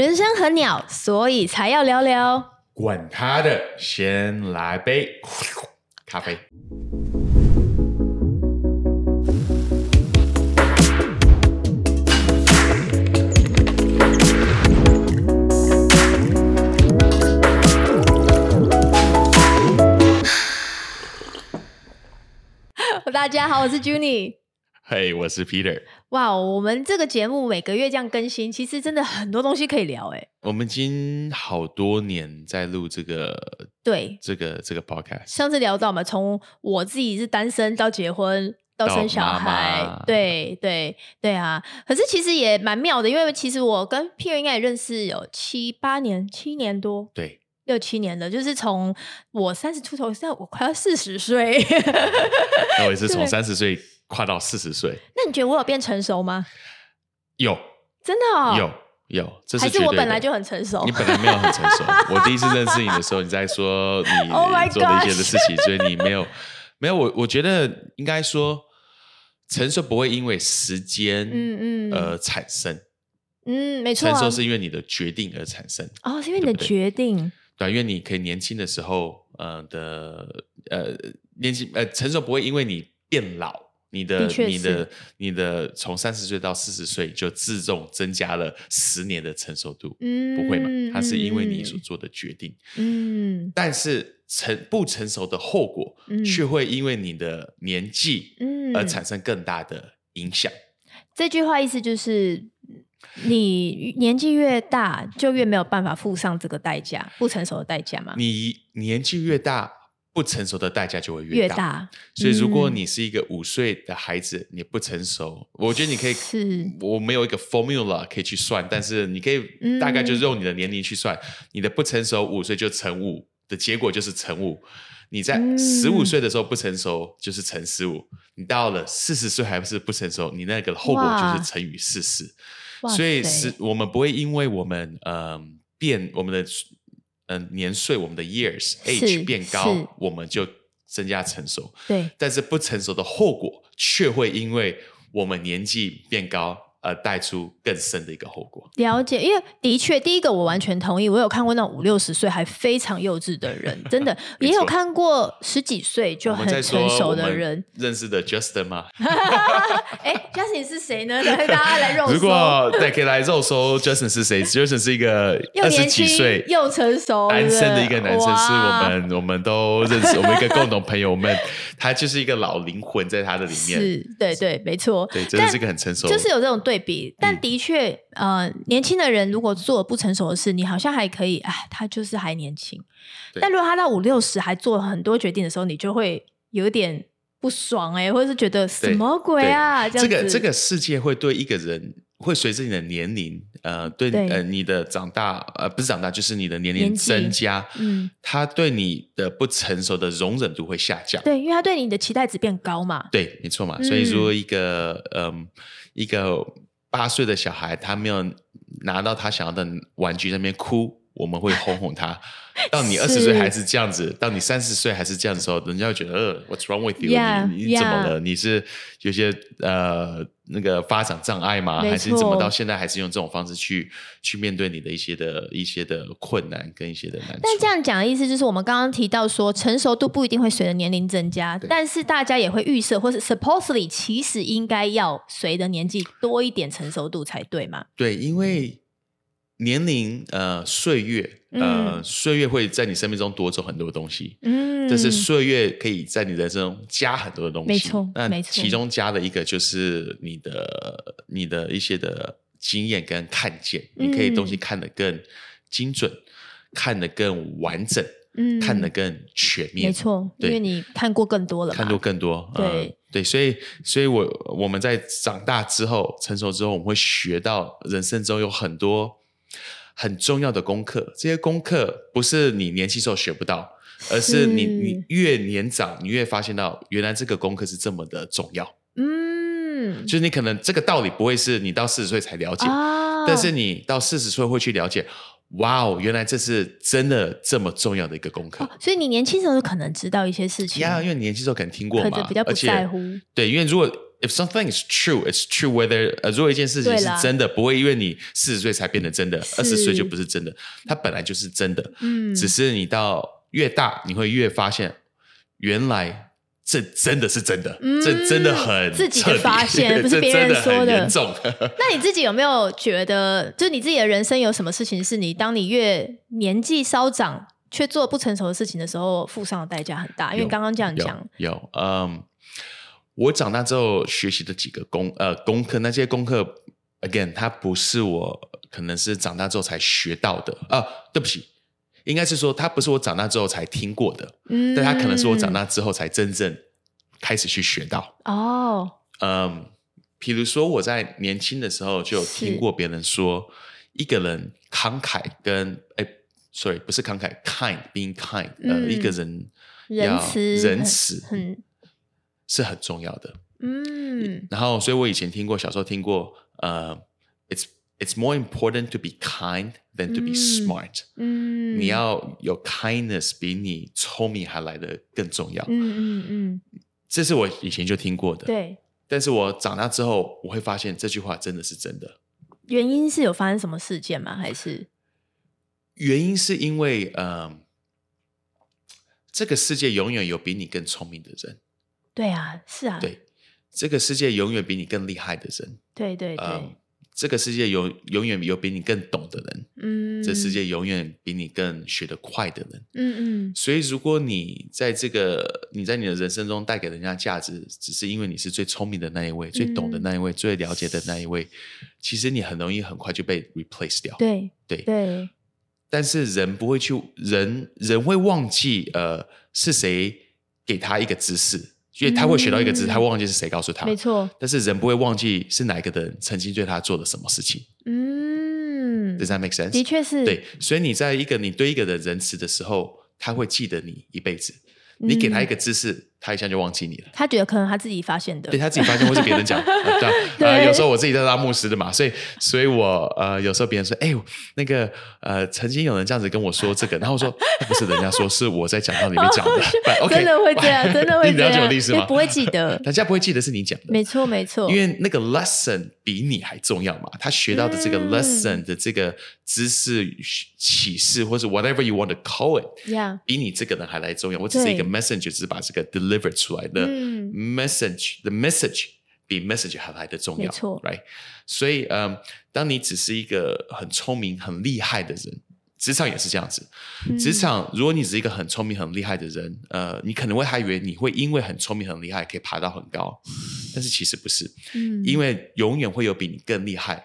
人生很鸟，所以才要聊聊。管他的，先来杯咖啡。大家好，我是 Junie。嘿，我是 Peter。哇，我们这个节目每个月这样更新，其实真的很多东西可以聊哎。我们已经好多年在录这个，对，这个这个 podcast。上次聊到嘛，从我自己是单身到结婚到生小孩，对对对啊。可是其实也蛮妙的，因为其实我跟 Peter 应该也认识有七八年、七年多，对，六七年了。就是从我三十出头，现在我快要四十岁，那我也是从三十岁。快到四十岁，那你觉得我有变成熟吗？有，真的有有，这是还是我本来就很成熟？你本来没有很成熟。我第一次认识你的时候，你在说你 做的一些的事情，所以你没有没有。我我觉得应该说，成熟不会因为时间嗯嗯而产生，嗯，没错，成熟是因为你的决定而产生。哦，是因为你的决定，对，因为你可以年轻的时候，呃的呃年轻呃成熟不会因为你变老。你的、你的、你的，从三十岁到四十岁就自动增加了十年的成熟度，嗯，不会嘛？它是因为你所做的决定，嗯，但是成不成熟的后果，却会因为你的年纪，嗯，而产生更大的影响。这句话意思就是，你年纪越大，就越没有办法付上这个代价，不成熟的代价吗？你年纪越大。不成熟的代价就会越大，所以如果你是一个五岁的孩子，你不成熟，我觉得你可以，是，我没有一个 formula 可以去算，但是你可以大概就是用你的年龄去算，你的不成熟五岁就乘五的结果就是乘五，你在十五岁的时候不成熟就是乘十五，你到了四十岁还不是不成熟，你那个后果就是乘以四十，所以是我们不会因为我们嗯变我们的。嗯，年岁我们的 years age 变高，我们就增加成熟。对，但是不成熟的后果却会因为我们年纪变高。呃，带出更深的一个后果。了解，因为的确，第一个我完全同意。我有看过那种五六十岁还非常幼稚的人，真的 也有看过十几岁就很成熟的人。认识的 Justin 吗？哎，Justin 是谁呢？来，大家来肉搜。如果对，可以来肉搜 Justin 是谁？Justin 是一个二十几岁又成熟单身的一个男生，是我们我们都认识，我们一个共同朋友。我们他就是一个老灵魂在他的里面。是，对对，没错。对，真的是一个很成熟，就是有这种。对比，但的确，呃，年轻的人如果做不成熟的事，你好像还可以，哎，他就是还年轻。但如果他到五六十还做很多决定的时候，你就会有点不爽，哎，或者是觉得什么鬼啊？这个这个世界会对一个人会随着你的年龄，呃，对呃你的长大，呃，不是长大，就是你的年龄增加，嗯，他对你的不成熟的容忍度会下降。对，因为他对你的期待值变高嘛。对，没错嘛。所以说一个，嗯。一个八岁的小孩，他没有拿到他想要的玩具，那边哭，我们会哄哄他。到你二十岁还是这样子，到你三十岁还是这样的时候，人家会觉得，呃，What's wrong with you？你你怎么了？你是有些呃那个发展障碍吗？还是你怎么到现在还是用这种方式去去面对你的一些的一些的困难跟一些的难？但这样讲的意思就是，我们刚刚提到说，成熟度不一定会随着年龄增加，但是大家也会预设，或是 supposedly 其实应该要随着年纪多一点成熟度才对嘛？对，因为。年龄呃，岁月呃，岁月会在你生命中夺走很多东西，嗯，但是岁月可以在你人生中加很多的东西，没错，那其中加的一个就是你的你的一些的经验跟看见，你可以东西看得更精准，看得更完整，嗯，看得更全面，没错，因为你看过更多了，看过更多，对。对，所以所以我我们在长大之后，成熟之后，我们会学到人生中有很多。很重要的功课，这些功课不是你年轻时候学不到，而是你你越年长，你越发现到原来这个功课是这么的重要。嗯，就是你可能这个道理不会是你到四十岁才了解，但是你到四十岁会去了解。哇哦，原来这是真的这么重要的一个功课。所以你年轻时候可能知道一些事情，呀，因为年轻时候可能听过嘛，比较不在乎。对，因为如果 if something is true, it's true whether 呃，如果一件事情是真的，不会因为你四十岁才变得真的，二十岁就不是真的，它本来就是真的。嗯，只是你到越大，你会越发现，原来这真的是真的，这真的很自己的发现，不是别人说的。那你自己有没有觉得，就你自己的人生有什么事情是你当你越年纪稍长，却做不成熟的事情的时候，付上的代价很大？因为刚刚这样讲，有嗯。我长大之后学习的几个功呃功课，那些功课，again，它不是我可能是长大之后才学到的。啊，对不起，应该是说它不是我长大之后才听过的，嗯，但它可能是我长大之后才真正开始去学到。哦，嗯，比如说我在年轻的时候就有听过别人说，一个人慷慨跟哎，sorry，不是慷慨，kind，being kind，呃，一个人仁慈，仁慈，嗯。是很重要的，嗯，然后，所以我以前听过，小时候听过，呃，it's it's more important to be kind than to be smart，嗯，你要有 kindness 比你聪明还来的更重要，嗯嗯嗯，这是我以前就听过的，对，但是我长大之后，我会发现这句话真的是真的。原因是有发生什么事件吗？还是？原因是因为，嗯，这个世界永远有比你更聪明的人。对啊，是啊。对，这个世界永远比你更厉害的人。对对对，这个世界有永远有比你更懂的人。嗯，这世界永远比你更学得快的人。嗯嗯。所以，如果你在这个你在你的人生中带给人家价值，只是因为你是最聪明的那一位、最懂的那一位、最了解的那一位，其实你很容易很快就被 replace 掉。对对对。但是人不会去，人人会忘记，呃，是谁给他一个知识。因为他会学到一个字，他会忘记是谁告诉他。没错，但是人不会忘记是哪一个人曾经对他做了什么事情。嗯，Does that make sense？的确是。对，所以你在一个你对一个人仁慈的时候，他会记得你一辈子。你给他一个知识。他一下就忘记你了。他觉得可能他自己发现的，对他自己发现，或是别人讲。对，有时候我自己在拉牧师的嘛，所以，所以我呃，有时候别人说，哎，那个呃，曾经有人这样子跟我说这个，然后我说不是人家说，是我在讲堂里面讲的。真的会这样，真的会这样。你了解我的意思吗？不会记得，大家不会记得是你讲的。没错，没错。因为那个 lesson 比你还重要嘛，他学到的这个 lesson 的这个知识启示，或是 whatever you want to call it，比你这个人还来重要。我只是一个 messenger，只是把这个 deliver 出来的 message，the message 比 message 还来的重要，没错，right？所以，嗯，当你只是一个很聪明、很厉害的人，职场也是这样子。职场，如果你是一个很聪明、很厉害的人，呃，你可能会还以为你会因为很聪明、很厉害可以爬到很高，但是其实不是，嗯，因为永远会有比你更厉害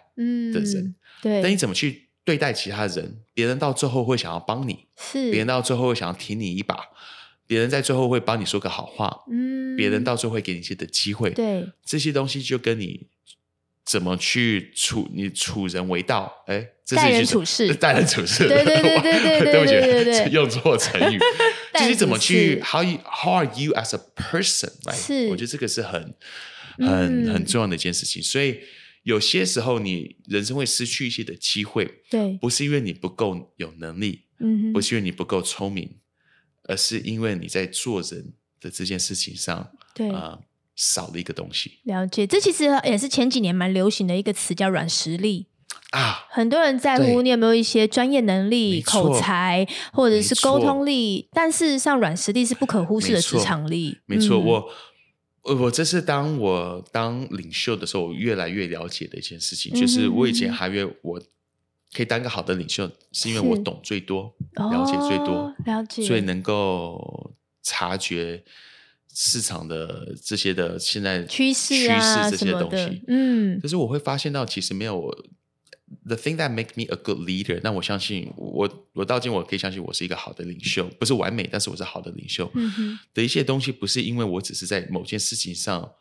的人，对。但你怎么去对待其他人？别人到最后会想要帮你，是，别人到最后会想要挺你一把。别人在最后会帮你说个好话，嗯，别人到最后会给你一些的机会，对，这些东西就跟你怎么去处你处人为道，哎，待人处事，待人处事，对对对对对对 对对，用错成语，就是怎么去 how you how are you as a person，right？是，我觉得这个是很很很重要的一件事情，所以有些时候你人生会失去一些的机会，对，不是因为你不够有能力，嗯，不是因为你不够聪明。而是因为你在做人的这件事情上，对啊，少了一个东西。了解，这其实也是前几年蛮流行的一个词，叫软实力啊。很多人在乎你有没有一些专业能力、口才或者是沟通力，但事实上，软实力是不可忽视的职场力。没错，我我这是当我当领袖的时候，我越来越了解的一件事情，就是我以前还以为我。可以当个好的领袖，是因为我懂最多，了解最多，了解，所以能够察觉市场的这些的现在趋势趋势这些东西。嗯，可是我会发现到，其实没有 the thing that make me a good leader。那我相信，我我到今我可以相信我是一个好的领袖，不是完美，但是我是好的领袖。嗯的一些东西不是因为我只是在某件事情上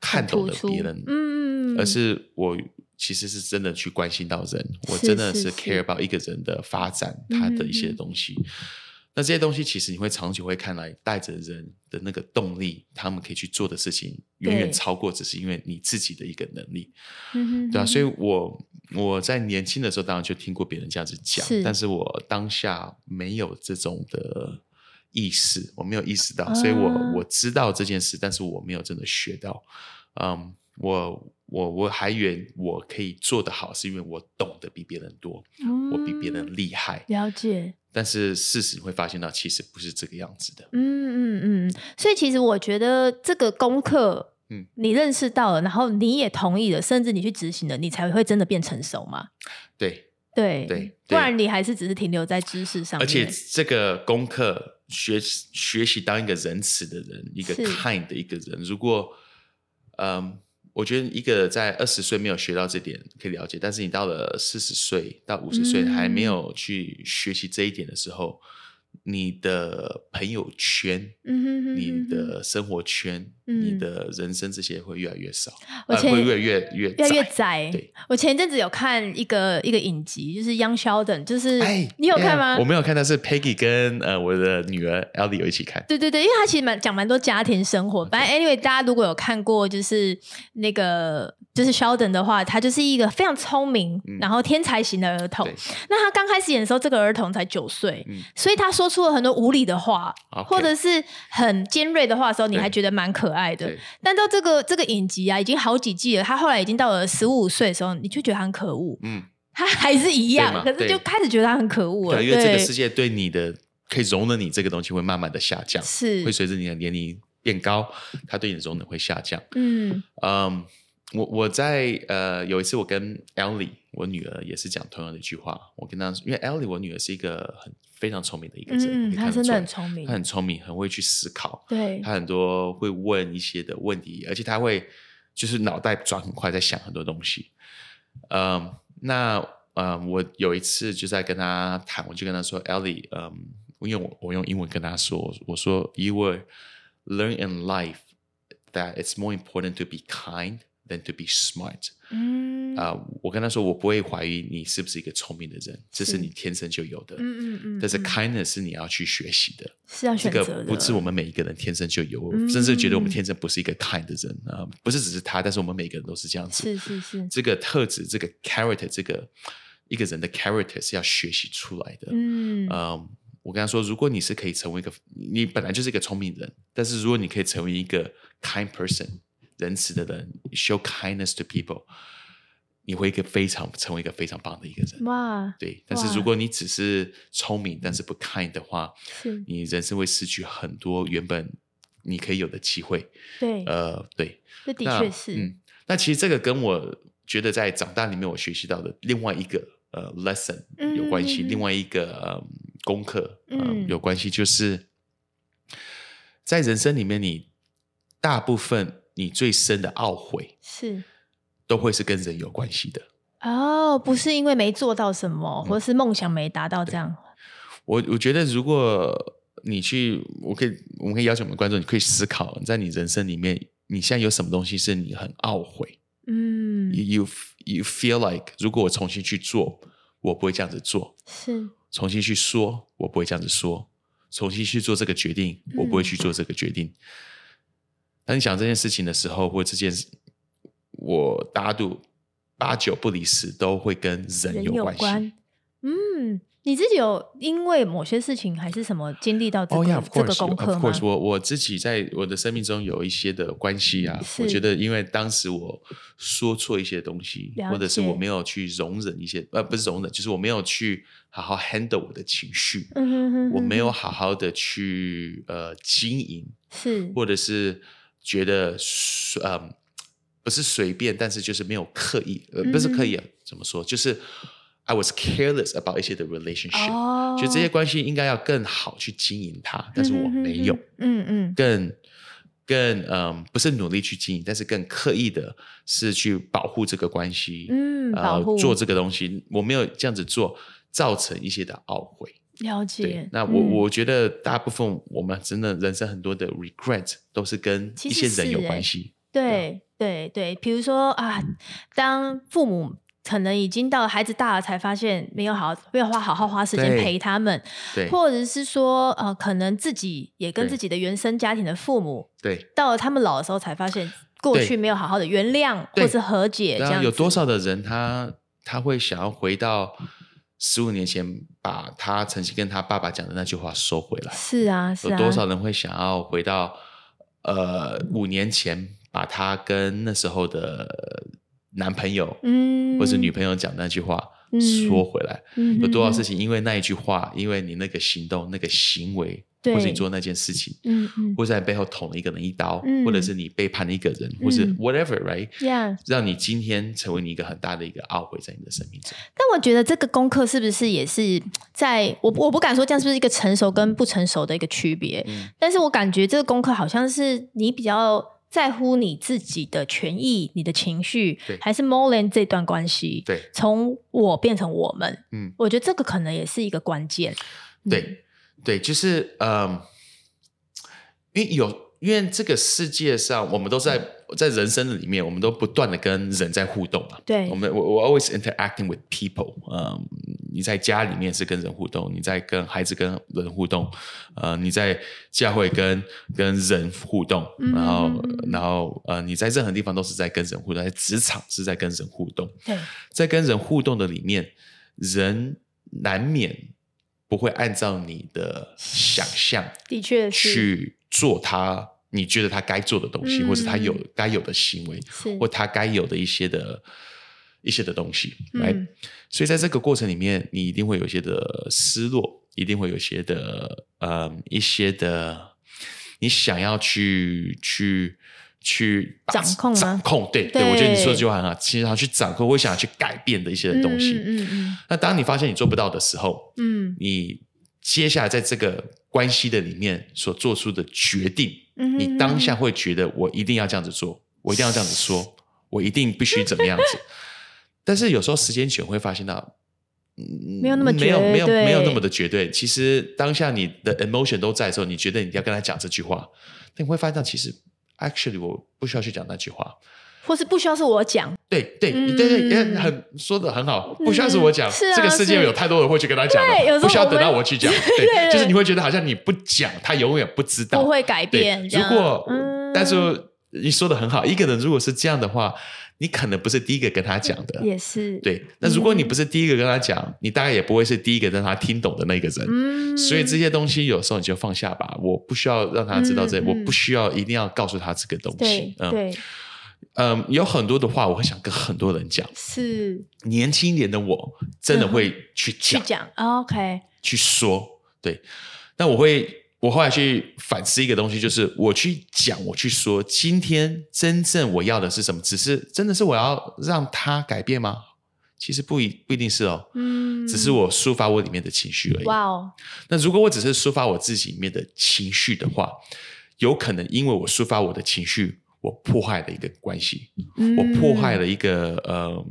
看懂了别人，嗯，而是我。其实是真的去关心到人，我真的是 care about 一个人的发展，他的一些东西。那这些东西其实你会长久会看来，带着人的那个动力，他们可以去做的事情，远远超过只是因为你自己的一个能力，对啊。所以我我在年轻的时候当然就听过别人这样子讲，但是我当下没有这种的意识，我没有意识到，所以我我知道这件事，但是我没有真的学到，嗯。我我我还以为我可以做得好，是因为我懂得比别人多，我比别人厉害。了解。但是事实你会发现到，其实不是这个样子的。嗯嗯嗯。所以其实我觉得这个功课，嗯，你认识到了，然后你也同意了，甚至你去执行了，你才会真的变成熟嘛？对对对。不然你还是只是停留在知识上。而且这个功课学学习当一个仁慈的人，一个 kind 的一个人，如果嗯。我觉得一个在二十岁没有学到这点可以了解，但是你到了四十岁到五十岁还没有去学习这一点的时候。你的朋友圈，你的生活圈，你的人生这些会越来越少，会越越越越越窄。对，我前一阵子有看一个一个影集，就是《Young Sheldon》，就是你有看吗？我没有看，但是 Peggy 跟呃我的女儿 Ellie 有一起看。对对对，因为他其实蛮讲蛮多家庭生活。反正 Anyway，大家如果有看过，就是那个就是 Sheldon 的话，他就是一个非常聪明，然后天才型的儿童。那他刚开始演的时候，这个儿童才九岁，所以他说。出了很多无理的话，或者是很尖锐的话的时候，你还觉得蛮可爱的。但到这个这个影集啊，已经好几季了，他后来已经到了十五岁的时候，你就觉得他很可恶。嗯，他还是一样，可是就开始觉得他很可恶了。对，因为这个世界对你的可以容忍你这个东西会慢慢的下降，是会随着你的年龄变高，他对你的容忍会下降。嗯嗯。我我在呃有一次我跟 Ellie 我女儿也是讲同样的一句话，我跟她因为 Ellie 我女儿是一个很非常聪明的一个人，她真的很聪明，她很聪明，很会去思考，对，她很多会问一些的问题，而且她会就是脑袋转很快，在想很多东西。嗯，那嗯我有一次就在跟她谈，我就跟她说，Ellie，嗯，因为我我用英文跟她说，我说，You will learn in life that it's more important to be kind。Than to be smart，嗯啊，我跟他说，我不会怀疑你是不是一个聪明的人，这是你天生就有的，嗯嗯嗯。但是 kindness 是你要去学习的，是要选择的，不是我们每一个人天生就有，甚至觉得我们天生不是一个 kind 的人啊，不是只是他，但是我们每个人都是这样子，是是是。这个特质，这个 character，这个一个人的 character 是要学习出来的，嗯嗯。我跟他说，如果你是可以成为一个，你本来就是一个聪明人，但是如果你可以成为一个 kind person。仁慈的人，show kindness to people，你会一个非常成为一个非常棒的一个人。哇，对。但是如果你只是聪明，但是不 kind 的话，你人生会失去很多原本你可以有的机会。对，呃，对，这的确是。嗯，那其实这个跟我觉得在长大里面我学习到的另外一个呃 lesson 有关系，另外一个功课嗯有关系，就是在人生里面你大部分。你最深的懊悔是，都会是跟人有关系的。哦，不是因为没做到什么，或是梦想没达到这样。我我觉得，如果你去，我可以，我们可以邀请我们观众，你可以思考，在你人生里面，你现在有什么东西是你很懊悔？嗯，you you feel like，如果我重新去做，我不会这样子做；是。重新去说，我不会这样子说；重新去做这个决定，我不会去做这个决定。当你想这件事情的时候，或这件事，我大度八九不离十都会跟人有关系。嗯，你自己有因为某些事情还是什么经历到这个这个功课吗？我我自己在我的生命中有一些的关系啊。我觉得，因为当时我说错一些东西，或者是我没有去容忍一些，呃，不是容忍，就是我没有去好好 handle 我的情绪。嗯哼哼，我没有好好的去呃经营，是，或者是。觉得嗯不是随便，但是就是没有刻意，呃不是刻意啊，怎么说？就是 I was careless about 一些的 relationship，就这些关系应该要更好去经营它，但是我没有，嗯嗯，更更嗯不是努力去经营，但是更刻意的是去保护这个关系，嗯，保护。做这个东西，我没有这样子做，造成一些的懊悔。了解，那我我觉得大部分我们真的人生很多的 regret 都是跟一些人有关系。对对对，比如说啊，当父母可能已经到了孩子大了，才发现没有好没有花好好花时间陪他们，对，或者是说呃，可能自己也跟自己的原生家庭的父母，对，到了他们老的时候才发现过去没有好好的原谅或是和解，这样有多少的人他他会想要回到。十五年前，把他曾经跟他爸爸讲的那句话收回来。是啊，有多少人会想要回到呃五年前？把他跟那时候的男朋友，嗯，或是女朋友讲那句话说回来，有多少事情因为那一句话，因为你那个行动、那个行为。或者你做那件事情，嗯嗯，或者在背后捅了一个人一刀，嗯或者是你背叛了一个人，或是 whatever，right？Yeah。让你今天成为你一个很大的一个懊悔在你的生命中。但我觉得这个功课是不是也是在我我不敢说这样是不是一个成熟跟不成熟的一个区别，嗯。但是我感觉这个功课好像是你比较在乎你自己的权益、你的情绪对，还是 more than 这段关系，对。从我变成我们，嗯，我觉得这个可能也是一个关键。对对，就是嗯，因为有。因为这个世界上，我们都在在人生的里面，我们都不断的跟人在互动嘛。对我们我我 always interacting with people。嗯，你在家里面是跟人互动，你在跟孩子跟人互动，呃，你在教会跟跟人互动，然后然后呃，你在任何地方都是在跟人互动，在职场是在跟人互动，对，在跟人互动的里面，人难免不会按照你的想象的确是。去做他你觉得他该做的东西，嗯。或是他有该有的行为，或他该有的一些的一些的东西，嗯。来、所以在这个过程里面，你一定会有一些的失落，一定会有一些的呃一些的你想要去去去掌控掌控，对对，对我觉得你说的就很好，其实想要去掌控，我想要去改变的一些的东西。嗯嗯那当你发现你做不到的时候，嗯你接下来在这个关系的里面所做出的决定，嗯你当下会觉得我一定要这样子做，我一定要这样子说，我一定必须怎么样子。但是有时候时间久会发现到，嗯没有那么没有没有没有那么的绝对。其实当下你的 emotion 都在的时候，你觉得你要跟他讲这句话，但你会发现到其实 actually 我不需要去讲那句话。或是不需要是我讲，对对你对对，也很说的很好，不需要是我讲，是啊这个世界有太多人会去跟他讲不需要等到我去讲，对对，就是你会觉得好像你不讲，他永远不知道，不会改变。如果嗯，但是你说的很好，一个人如果是这样的话，你可能不是第一个跟他讲的，也是，对。那如果你不是第一个跟他讲，你大概也不会是第一个让他听懂的那个人。嗯，所以这些东西有时候你就放下吧，我不需要让他知道这，我不需要一定要告诉他这个东西。嗯。对。嗯，有很多的话我会想跟很多人讲。是。年轻一点的我真的会去讲、去讲，OK，去说，对。那我会，我后来去反思一个东西，就是我去讲，我去说，今天真正我要的是什么？只是真的是我要让他改变吗？其实不一不一定是哦，嗯，只是我抒发我里面的情绪而已。哇哦，那如果我只是抒发我自己里面的情绪的话，有可能因为我抒发我的情绪，我破坏了一个关系，嗯我破坏了一个呃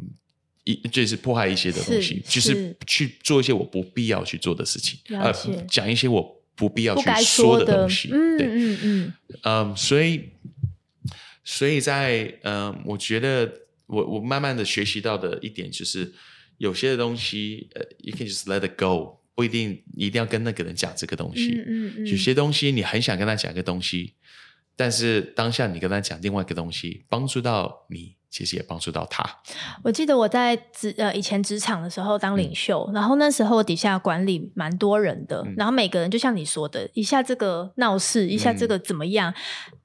一就是破坏一些的东西，是就是是去做一些我不必要去做的事情，呃，讲一些我不必要去说的。东西，嗯对，嗯嗯，嗯，所以所以在嗯，我觉得我我慢慢的学习到的一点就是，有些的东西呃，you can just let it go，不一定一定要跟那个人讲这个东西，嗯嗯嗯，有些东西你很想跟他讲一个东西，但是当下你跟他讲另外一个东西，帮助到你，其实也帮助到他。我记得我在职呃以前职场的时候当领袖，然后那时候底下管理蛮多人的，嗯然后每个人就像你说的，一下这个闹事，一下这个怎么样。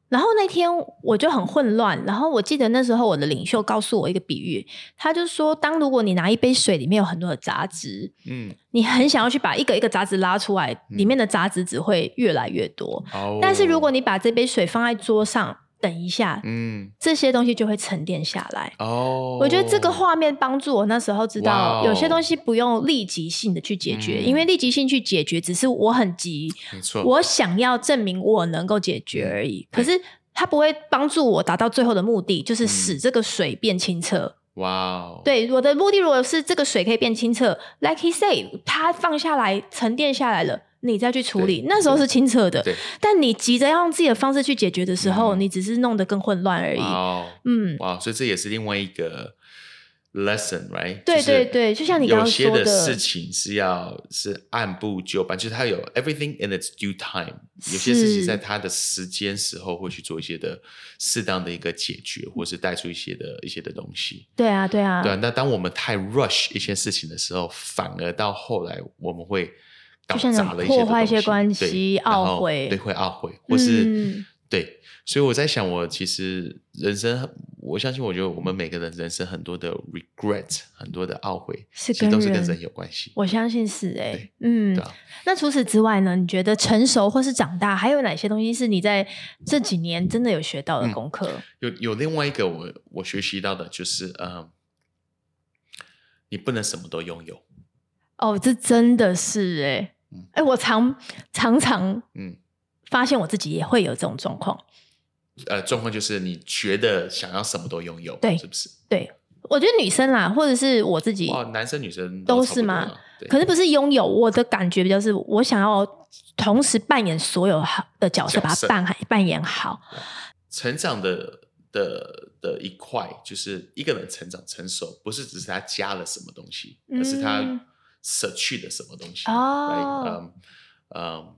然后那天我就很混乱，然后我记得那时候我的领袖告诉我一个比喻，他就说，当如果你拿一杯水里面有很多的杂质，嗯，你很想要去把一个一个杂质拉出来，里面的杂质只会越来越多。哦但是如果你把这杯水放在桌上，等一下，嗯这些东西就会沉淀下来。哦，我觉得这个画面帮助我那时候知道，哦有些东西不用立即性的去解决，嗯因为立即性去解决只是我很急，没错，我想要证明我能够解决而已。可是它不会帮助我达到最后的目的，就是嗯使这个水变清澈。哇哦，对，我的目的如果是这个水可以变清澈，like he say，它放下来沉淀下来了。你再去处理，那时候是清澈的对，但你急着要用自己的方式去解决的时候，嗯你只是弄得更混乱而已。哦，嗯，哇，所以这也是另外一个 lesson，right？对就是对对就像你刚刚说的有些的的事情是要是按部就班，就是它有 everything in its due time。有些事情在它的时间时候会去做一些的适当的一个解决，或是带出一些的一些的东西。对啊，对啊，对啊，那当我们太 rush 一些事情的时候，反而到后来我们会搞就像砸了一些破坏一些关系懊悔对，会懊悔，或是嗯对，所以我在想，我其实人生，我相信，我觉得我们每个人人生很多的 regret，很多的懊悔，是其实都是跟人人有关系。我相信是哎、对嗯那除此之外呢？你觉得成熟或是长大，还有哪些东西是你在这几年真的有学到的嗯功课？有有另外一个我我学习到的就是，嗯，你不能什么都拥有。哦，这真的是哎、嗯哎、我常常常嗯，发现我自己也会有这种状况。呃，状况就是你觉得想要什么都拥有，对是不是？对，我觉得女生啦，或者是我自己，哦，男生女生都是吗可是不是拥有，我的感觉比较是我想要同时扮演所有好的角色，角色把它扮好扮演好。成长的的的一块，就是一个人成长成熟，不是只是他加了什么东西，而是嗯他舍去的什么东西。哦 Right? Um, um,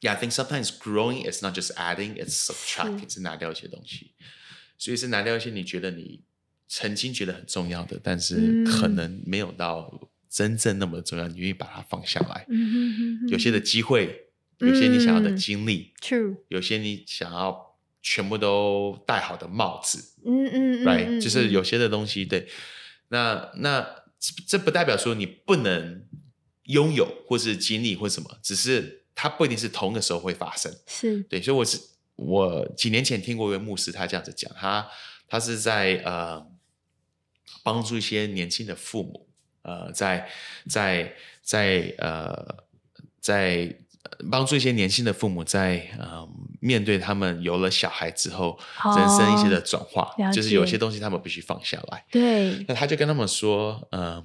yeah, I think sometimes growing is not just adding, it's subtracting，是拿掉一些东西。所以是拿掉一些你觉得你曾经觉得很重要的，但是嗯可能没有到真正那么重要，你愿意把它放下来。有些的机会，有些你想要的嗯经历，true，有些你想要全部都戴好的帽子嗯嗯嗯，right？、嗯就是有嗯些的东西，对，那那这这不代表说你不能拥有或是经历或什么，只是它不一定是同个时候会发生。是对，所以我是我几年前听过一位牧师，他这样子讲，他他是在呃帮助一些年轻的父母，呃，在在在呃在呃帮助一些年轻的父母在呃面对他们有了小孩之后，人生一些的转化，就是有些东西他们必须放下来。对，那他就跟他们说，呃，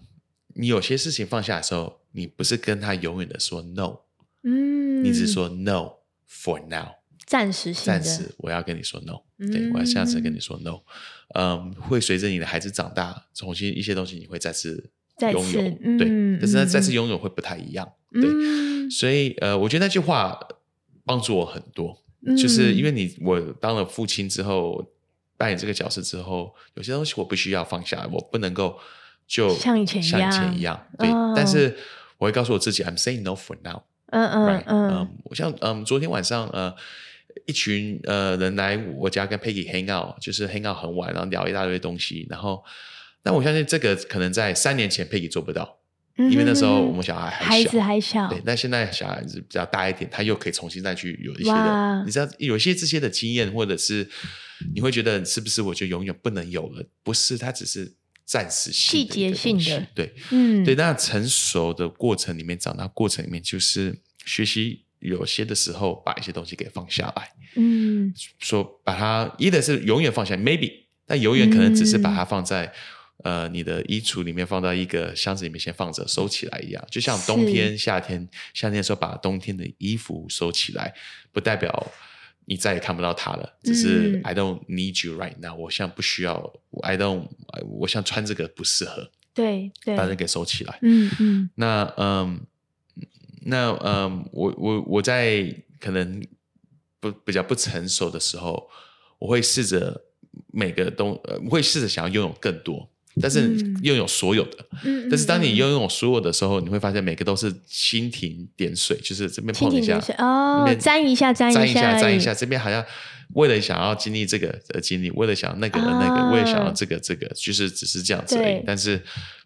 你有些事情放下的时候，你不是跟他永远的说 no，嗯，你只是说 no for now。暂时暂时我要跟你说 no，、对我要下次跟你说 no，嗯，会随着你的孩子长大，重新一些东西你会再次再拥有，对，但是再次拥有会不太一样，对，嗯，所以呃，我觉得那句话帮助我很多，嗯。就是因为你我当了父亲之后，扮演这个角色之后，有些东西我必须要放下，我不能够就像以前一像以前样一样，对，哦。但是我会告诉我自己，I'm saying no for now。嗯嗯 Right，嗯，我像嗯，昨天晚上呃，一群呃人来我家跟 Peggy hang out，就是 hang out 很晚，然后聊一大堆东西，然后，但我相信这个可能在三年前 Peggy 做不到，嗯因为那时候我们小孩还孩小，子还小，对，但现在小孩子比较大一点，他又可以重新再去有一些的，你知道有一些这些的经验，或者是你会觉得是不是我就永远不能有了？不是，它只是暂时性的季节性的。对，嗯，对，那成熟的过程里面，长大过程里面，就是学习有些的时候把一些东西给放下来，嗯。说把它一的是永远放下，maybe，但永远可能只是把它放在、呃你的衣橱里面，放到一个箱子里面先放着收起来一样，就像冬天、夏天，夏天的时候把冬天的衣服收起来，不代表。你再也看不到它了，只是嗯 I don't need you right now。我现在不需要，I don't，我现在穿这个不适合，对对，把它给收起来。嗯嗯那嗯，那嗯，我我我在可能不比较不成熟的时候，我会试着每个东，呃，我会试着想要拥有更多，但是嗯。拥有所有的。嗯，但是当你嗯。拥有所有的时候，你会发现每个都是蜻蜓点水，就是这边碰一下哦沾一下沾沾一下，一下沾一下，这边好像为了想要经历这个而经历，为了想要那个而那个，啊为了想要这个这个，就是只是这样子而已。但是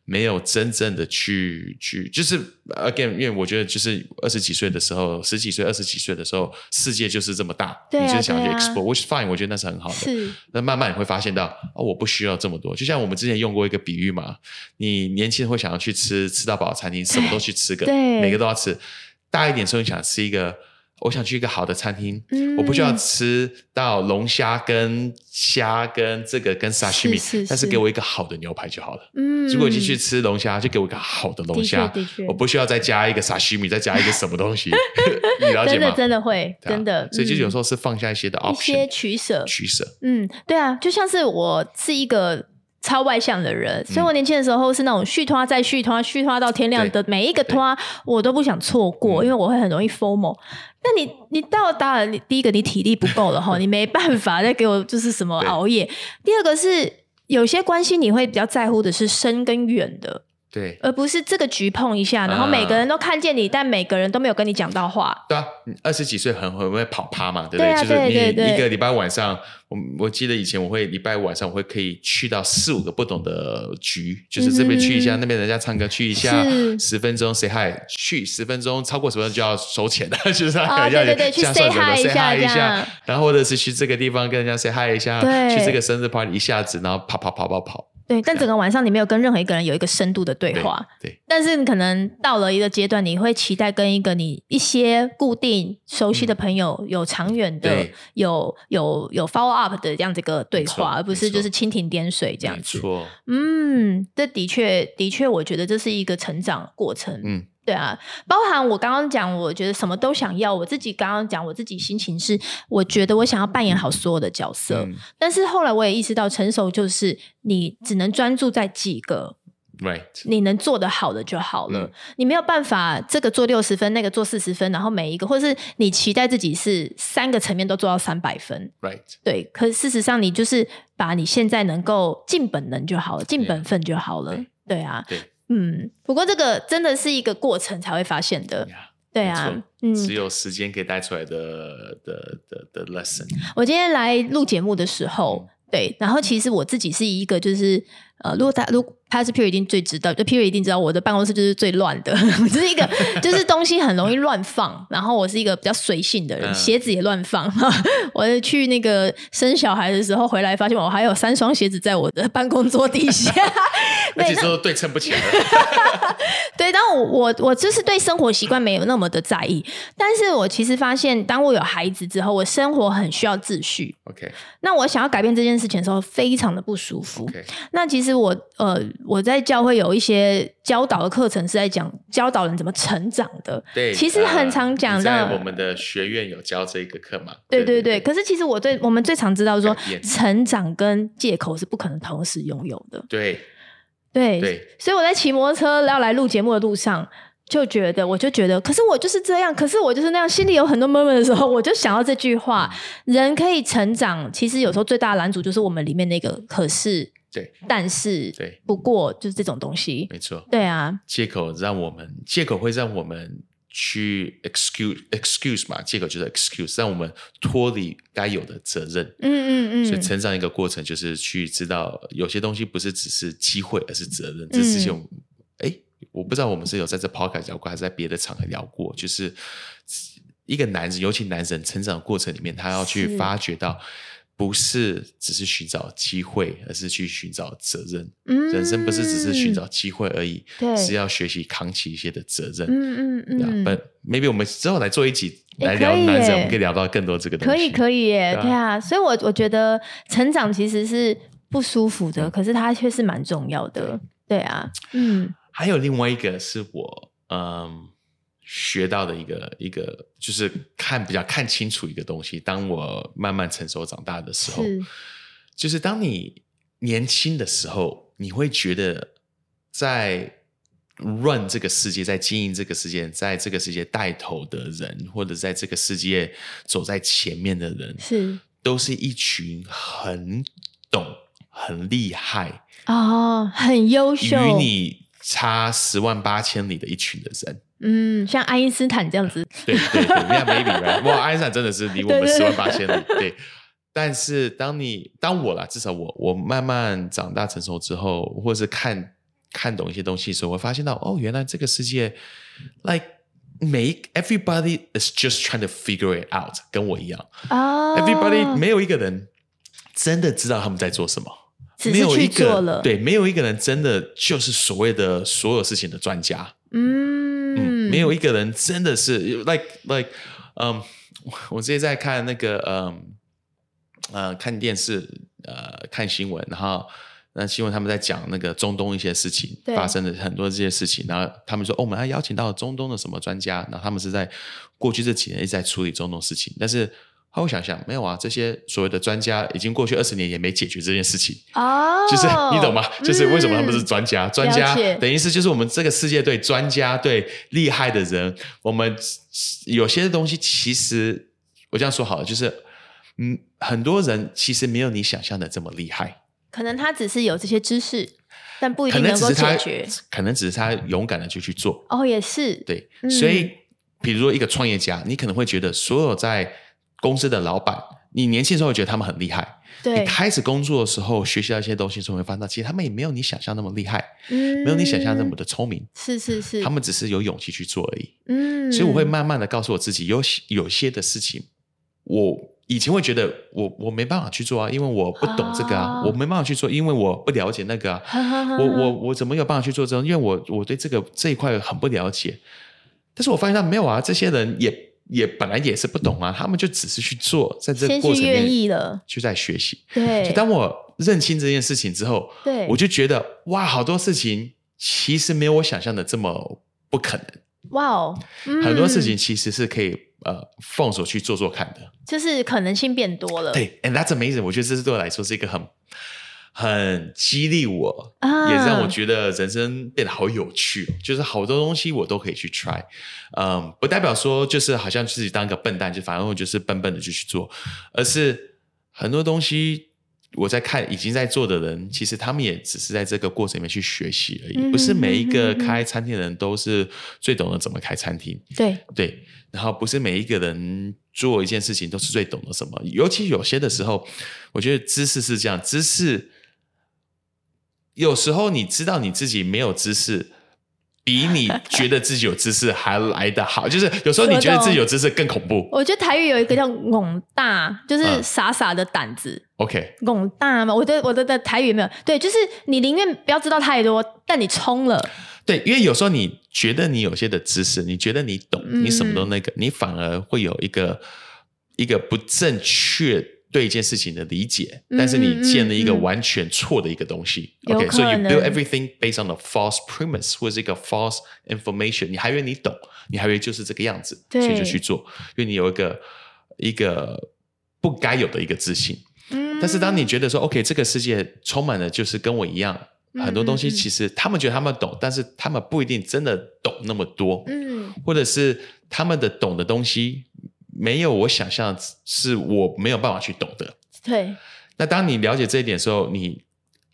没有真正的去去，就是 again，因为我觉得就是二十几岁的时候，十几岁、二十几岁的时候，世界就是这么大，对啊你就是想要去 explore，which fine，我觉得那是很好的。那慢慢你会发现到，哦，我不需要这么多。就像我们之前用过一个比喻嘛，你年轻人会想要去吃吃到饱的餐厅，什么都去吃个，每个都要吃。大一点时候，你想吃一个，我想去一个好的餐厅，嗯。我不需要吃到龙虾跟虾跟这个跟沙西米，但是是。给我一个好的牛排就好了。嗯，如果继续吃龙虾，就给我一个好的龙虾，我不需要再加一个沙西米，再加一个什么东西，你了解吗？真的真的会啊真的，所以就有时候候是放下一些的一些取舍，取舍。嗯，对啊，就像是我是一个超外向的人，所以我年轻的时候是那种续拖再续拖，续拖到天亮的每一个拖我都不想错过，嗯因为我会很容易 formal。那你你到达了，你第一个你体力不够了 哈，你没办法再给我就是什么熬夜。第二个是有些关系你会比较在乎的是深跟远的。对，而不是这个局碰一下，然后每个人都看见你，但每个人都没有跟你讲到话。对啊，二十几岁很很会跑趴嘛，对不对？就是你一个礼拜晚上，我我记得以前我会礼拜五晚上我会可以去到四五个不同的局，就是这边去一下，那边人家唱歌去一下，十分钟 say hi，去十分钟超过十分钟就要收钱的，就是要对对对，去 say hi 一下一下，然后或者是去这个地方跟人家 say hi 一下，去这个生日 party 一下子，然后跑跑跑跑跑。对，但整个晚上你没有跟任何一个人有一个深度的对话。对，但是你可能到了一个阶段，你会期待跟一个你一些固定熟悉的朋友有长远的、有有有 follow up 的这样子一个对话，而不是就是蜻蜓点水这样子。错，嗯，这的确的确，我觉得这是一个成长过程。嗯。对啊，包含我刚刚讲，我觉得什么都想要。我自己刚刚讲，我自己心情是，我觉得我想要扮演好所有的角色。但是后来我也意识到，成熟就是你只能专注在几个，right，你能做得好的就好了。你没有办法这个做六十分，那个做四十分，然后每一个，或是你期待自己是三个层面都做到三百分，right？对，可是事实上你就是把你现在能够尽本能就好了，尽本分就好了。对啊。嗯，不过这个真的是一个过程才会发现的，对啊，嗯，只有时间可以带出来的的的的 lesson。我今天来录节目的时候，对，然后其实我自己是一个就是呃，如果他如果。他是 Peter 一定最知道，就 Peter 一定知道我的办公室就是最乱的，我是一个就是东西很容易乱放。然后我是一个比较随性的人，鞋子也乱放。我去那个生小孩的时候回来，发现我还有三双鞋子在我的办公桌底下，而且都对称不起来。对，但我我我就是对生活习惯没有那么的在意。但是我其实发现，当我有孩子之后，我生活很需要秩序。OK，那我想要改变这件事情的时候，非常的不舒服。那其实我呃。我在教会有一些教导的课程是在讲教导人怎么成长的。对，其实很常讲的。我们的学院有教这个课嘛？对对对。可是其实我对我们最常知道说，成长跟借口是不可能同时拥有的。对对对。所以我在骑摩托车要来录节目的路上，就觉得我就觉得，可是我就是这样，可是我就是那样，心里有很多 moment 的时候，我就想到这句话：人可以成长，其实有时候最大的拦阻就是我们里面那个可是。对，但是对，不过就是这种东西，没错，对啊，借口让我们借口会让我们去 excuse excuse 嘛，借口就是 excuse，让我们脱离该有的责任，嗯嗯嗯，所以成长一个过程就是去知道有些东西不是只是机会，而是责任。这事情，哎，我不知道我们是有在这 podcast 聊过，还是在别的场合聊过，就是一个男人，尤其男人成长过程里面，他要去发掘到。不是只是寻找机会，而是去寻找责任。人生不是只是寻找机会而已，是要学习扛起一些的责任。嗯嗯嗯。But maybe 我们之后来做一集来聊男人，我们可以聊到更多这个东西。可以可以耶，对啊。所以，我我觉得成长其实是不舒服的，可是它却是蛮重要的。对啊，嗯。还有另外一个是我，嗯。学到的一个一个就是看比较看清楚一个东西。当我慢慢成熟长大的时候，就是当你年轻的时候，你会觉得在 run 这个世界，在经营这个世界，在这个世界带头的人，或者在这个世界走在前面的人，是都是一群很懂、很厉害哦，很优秀，与你差十万八千里的一群的人。嗯，像爱因斯坦这样子，对 对对，你看 maybe 哇，爱因斯坦真的是离我们十万八千里。对，但是当你当我啦，至少我我慢慢长大成熟之后，或者是看看懂一些东西的时候，我发现到哦，原来这个世界，like 每 everybody is just trying to figure it out，跟我一样。啊，everybody 没有一个人真的知道他们在做什么，没有一个对，没有一个人真的就是所谓的所有事情的专家，嗯。没有一个人真的是 like like，嗯，我之前在看那个嗯呃看电视呃看新闻，然后那新闻他们在讲那个中东一些事情发生的很多这些事情，然后他们说哦，我们还邀请到了中东的什么专家，然后他们是在过去这几年一直在处理中东事情，但是。后想想，没有啊，这些所谓的专家已经过去二十年也没解决这件事情哦，就是你懂吗？就是为什么他们是专家？专家等于是就是我们这个世界对专家对厉害的人，我们有些东西其实我这样说好了，就是嗯，很多人其实没有你想象的这么厉害，可能他只是有这些知识，但不一定能够能只是他解决。，可能只是他勇敢的就去做。哦，也是，对，嗯所以比如说一个创业家，你可能会觉得所有在公司的老板，你年轻的时候会觉得他们很厉害，对。你，开始工作的时候学习到一些东西的时候，会发现到其实他们也没有你想象那么厉害，嗯。没有你想象那么的聪明，是是是，他们只是有勇气去做而已。嗯，所以我会慢慢的告诉我自己，有些有些的事情，我以前会觉得我我没办法去做啊，因为我不懂这个啊，哦我没办法去做，因为我不了解那个啊，我我我怎么有办法去做这种？因为我我对这个这一块很不了解。但是我发现他没有啊，这些人也也本来也是不懂啊，他们就只是去做，在这过程了，就在学习。对就，当我认清这件事情之后，对我就觉得哇，好多事情其实没有我想象的这么不可能，哇哦，嗯很多事情其实是可以呃放手去做做看的。就是可能性变多了，对，and that's amazing。我觉得这是对我来说是一个很很激励我，啊也让我觉得人生变得好有趣哦。就是好多东西我都可以去 try，嗯，不代表说就是好像自己当一个笨蛋，就反正我就是笨笨的就去做，而是很多东西。我在看已经在做的人，其实他们也只是在这个过程里面去学习而已，嗯不是每一个开餐厅的人都是最懂得怎么开餐厅。对，对，然后不是每一个人做一件事情都是最懂得什么，尤其有些的时候，我觉得知识是这样，知识有时候你知道你自己没有知识。比你觉得自己有知识还来得好，就是 有时候你觉得自己有知识更恐怖。我觉得台语有一个叫“懵大”，就是嗯傻傻的胆子。OK，懵大嘛，我的我的的台语有没有？对，就是你宁愿不要知道太多，但你冲了，对，因为有时候你觉得你有些的知识，你觉得你懂，嗯你什么都那个，你反而会有一个一个不正确对一件事情的理解，嗯但是你建了一个完全错的一个东西。有 OK，所以可 you 能。build everything based on a false premise 或者是一个 false information，你还以为你懂，你还以为就是这个样子，所以就去做，因为你有一个一个不该有的一个自信。嗯，但是当你觉得说，OK，这个世界充满了就是跟我一样，嗯很多东西其实他们觉得他们懂，但是他们不一定真的懂那么多，嗯。或者是他们的懂的东西没有我想象是我没有办法去懂的。对，那当你了解这一点的时候，你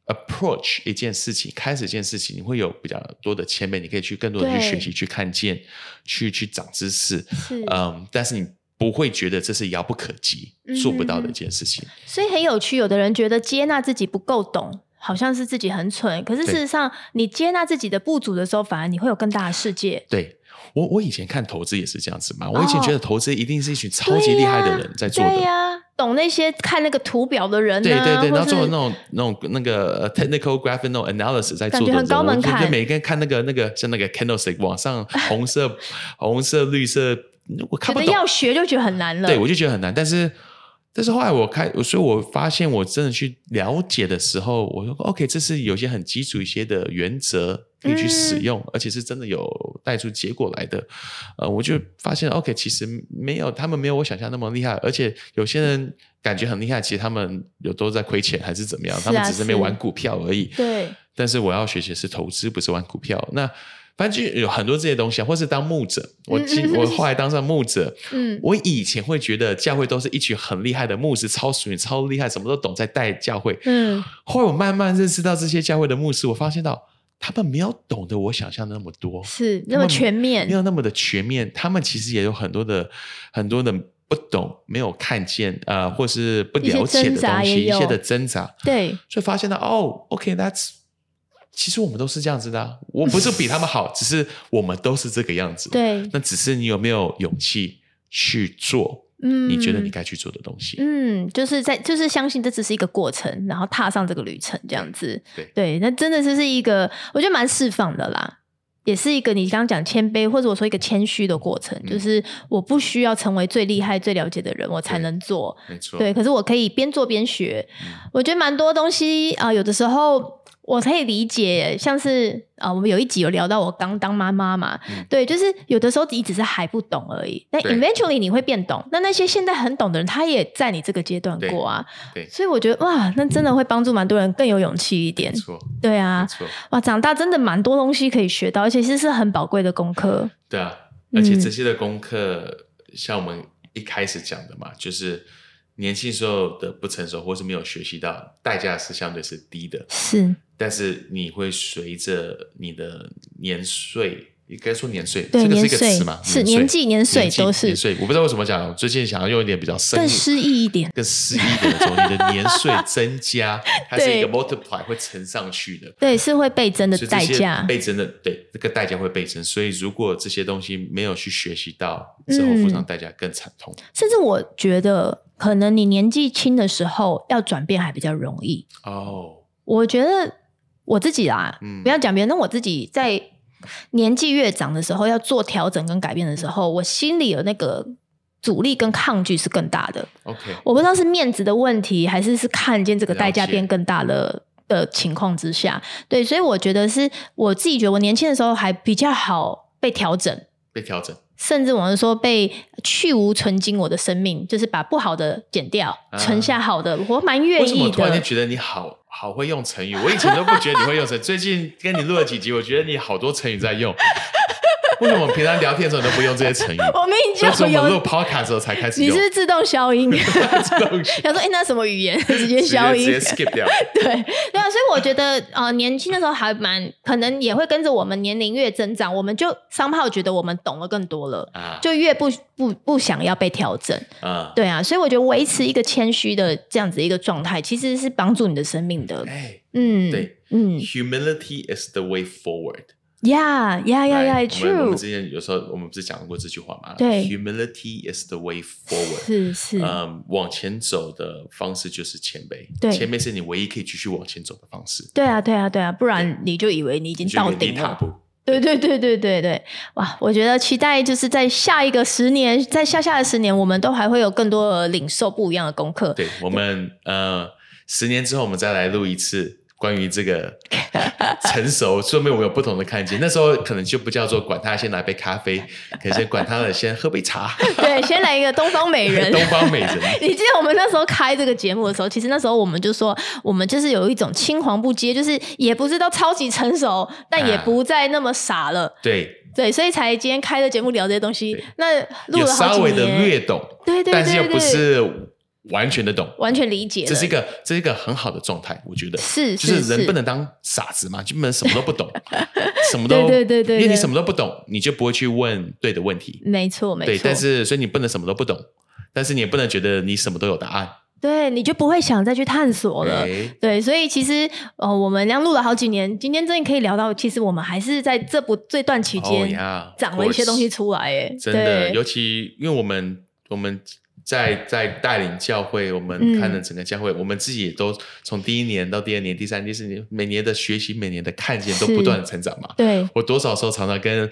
approach 一件事情，开始一件事情，你会有比较多的谦卑，你可以去更多的去对学习、去看见、去去长知识，是，嗯，但是你不会觉得这是遥不可及、做不到的一件事情。所以很有趣。有的人觉得接纳自己不够懂，好像是自己很蠢，可是事对实上，你接纳自己的不足的时候，反而你会有更大的世界。对我，我以前看投资也是这样子嘛。我以前觉得投资一定是一群超级厉害的人在做的。对呀、懂那些看那个图表的人、啊，对对对，然后做那种那种那个呃 technical graphic 那种 analysis 在做的很高门槛就每个人看那个那个像那个 candlestick 往上 红色、红色、绿色，我看不懂。要学就觉得很难了。对，我就觉得很难。但是，但是后来我开，所以我发现我真的去了解的时候，我说 OK，这是有些很基础一些的原则可以去使嗯用，而且是真的有带出结果来的。呃，我就发现 OK，其实没有他们没有我想象那么厉害，而且有些人感觉很厉害，其实他们有都在亏钱还是怎么样，啊他们只是没玩股票而已。对但是我要学习的是投资，不是玩股票。那反正就有很多这些东西啊，或是当牧者。我今我后来当上牧者，嗯我以前会觉得教会都是一群很厉害的牧师，超属灵、超厉害，什么都懂，在带教会。嗯，后来我慢慢认识到这些教会的牧师，我发现到他们没有懂得我想象的那么多，是那么全面没，有那么的全面。他们其实也有很多的很多的不懂、没有看见，呃，或是不了解的东西，一些的挣扎。对所以发现到哦，OK，that's、其实我们都是这样子的、啊，我不是比他们好，只是我们都是这个样子。，对，那只是你有没有勇气去做嗯，你觉得你该去做的东西？嗯，就是在就是相信这只是一个过程，然后踏上这个旅程这样子。对对，那真的是是一个我觉得蛮释放的啦。也是一个你刚刚讲谦卑，或者我说一个谦虚的过程，嗯就是我不需要成为最厉害、最了解的人，我才能做。没错，对，可是我可以边做边学。我觉得蛮多东西啊、有的时候我可以理解，像是啊、我们有一集有聊到我刚当妈妈嘛，嗯对，就是有的时候你只是还不懂而已，但 eventually 你会变懂。那那些现在很懂的人，他也在你这个阶段过啊，对所以我觉得哇，那真的会帮助蛮多人更有勇气一点没。错，对啊没，错，哇，长大真的蛮多东西可以学到，而且其实是很宝贵的功课。对啊。嗯而且这些的功课，像我们一开始讲的嘛，就是年轻时候的不成熟，或是没有学习到，代价是相对是低的。是，但是你会随着你的年岁。应该说年岁，对这个是一个词嘛？是年年纪年岁都是年岁。我不知道为什么讲，最近想要用一点比较深更意、诗意一点。更诗意一点的说，你的年岁增加，它是一个 multiply 会乘上去的。对，是会倍增的代价。倍增的，对，这个代价会倍增。所以如果这些东西没有去学习到，之后付上代价更惨痛。甚至我觉得，可能你年纪轻的时候要转变还比较容易。哦，我觉得我自己啦，嗯不要讲别人，那我自己在年纪越长的时候，要做调整跟改变的时候，我心里有那个阻力跟抗拒是更大的。OK，我不知道是面子的问题，还是是看见这个代价变更大了的情况之下，对，所以我觉得是我自己觉得我年轻的时候还比较好被调整。被调整。甚至我们说被去无存精，我的生命就是把不好的剪掉，啊存下好的，我蛮愿意为什么突然间的。觉得你好好会用成语？我以前都不觉得你会用成语，最近跟你录了几集，我觉得你好多成语在用。为什么我们平常聊天的时候都不用这些成语？我明明就所以是我们录有，podcast 的时候才开始用你是自动消音？这东西想说，哎、那什么语言？直接消音接直。接 skip 掉。对对啊，所以我觉得呃，年轻的时候还蛮可能也会跟着我们年龄越增长，我们就商炮觉得我们懂得更多了，啊就越不不不想要被调整。啊！对啊，所以我觉得维持一个谦虚的这样子一个状态，其实是帮助你的生命的。哎嗯，对，嗯，humility is the way forward。，Yeah Yeah Yeah 我们我们 True，之前有时候我们不是讲过这句话吗？对，humility is the way forward。是是，嗯，往前走的方式就是谦卑，对谦卑是你唯一可以继续往前走的方式。对啊对啊对啊，不然你就以为你已经到顶了。对对对对对对，哇！我觉得期待就是在下一个十年，在下下的十年，我们都还会有更多的领受不一样的功课。对我们呃，十年之后我们再来录一次关于这个 成熟，说明我们有不同的看见。那时候可能就不叫做管他先来杯咖啡，可能先管他了先喝杯茶。对，先来一个东方美人。东方美人，你记得我们那时候开这个节目的时候，其实那时候我们就说，我们就是有一种青黄不接，就是也不是到超级成熟，但也啊不再那么傻了。对，对，所以才今天开的节目聊这些东西。那录有了好几稍微的，略懂，对对但是又不是完全的懂。完全理解。这是一个这是一个很好的状态，我觉得是就是是人不能当傻子嘛，就不能什么都不懂，什么都对对对因为你什么都不懂，你就不会去问对的问题。没错没错。对，但是所以你不能什么都不懂，但是你也不能觉得你什么都有答案。对你就不会想再去探索了。哎对，所以其实呃，我们这样录了好几年，今天真的可以聊到，其实我们还是在这不这段期哦间呀，长了一些东西出来，哎，真的，尤其因为我们我们在在带领教会，我嗯们看了整个教会，我们自己也都从第一年到第二年、第三、第四年，每年的学习，每年的看见都不断的成长嘛。对我多少时候常常跟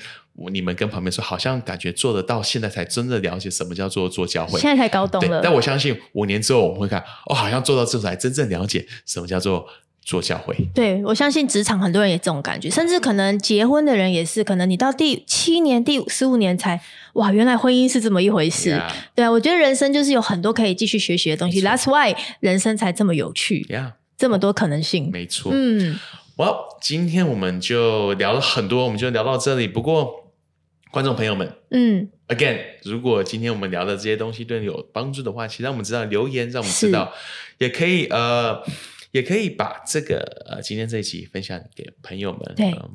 你们跟旁边说，好像感觉做得到，现在才真的了解什么叫做做教会。现在才搞懂，了。但我相信五年之后我们会看，哦，好像做到这才真正了解什么叫做做教会。对，我相信职场很多人也这种感觉，甚至可能结婚的人也是，可能你到第七年、第十五年才哇，原来婚姻是这么一回事。Yeah 对啊，我觉得人生就是有很多可以继续学习的东西，That's why 人生才这么有趣，呀、这么多可能性。没错。嗯，哇，今天我们就聊了很多，我们就聊到这里。不过，观众朋友们嗯，，again，如果今天我们聊的这些东西对你有帮助的话，请让我们知道留言，让我们知道，也可以呃，也可以把这个呃今天这一期分享给朋友们。对嗯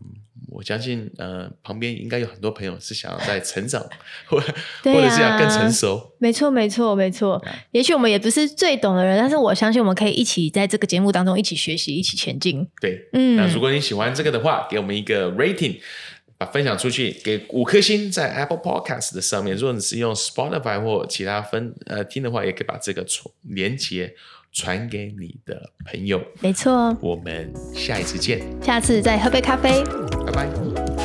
我相信呃旁边应该有很多朋友是想要在成长，或 对或者是要更啊成熟。没错，没错，没错啊。也许我们也不是最懂的人，但是我相信我们可以一起在这个节目当中一起学习，一起前进。对，嗯那如果你喜欢这个的话，给我们一个 rating，把分享出去，给五颗星在 Apple Podcast 的上面。如果你是用 Spotify 或其他分呃听的话，也可以把这个传连接传给你的朋友。没错，我们下一次见，下次再喝杯咖啡。拜拜。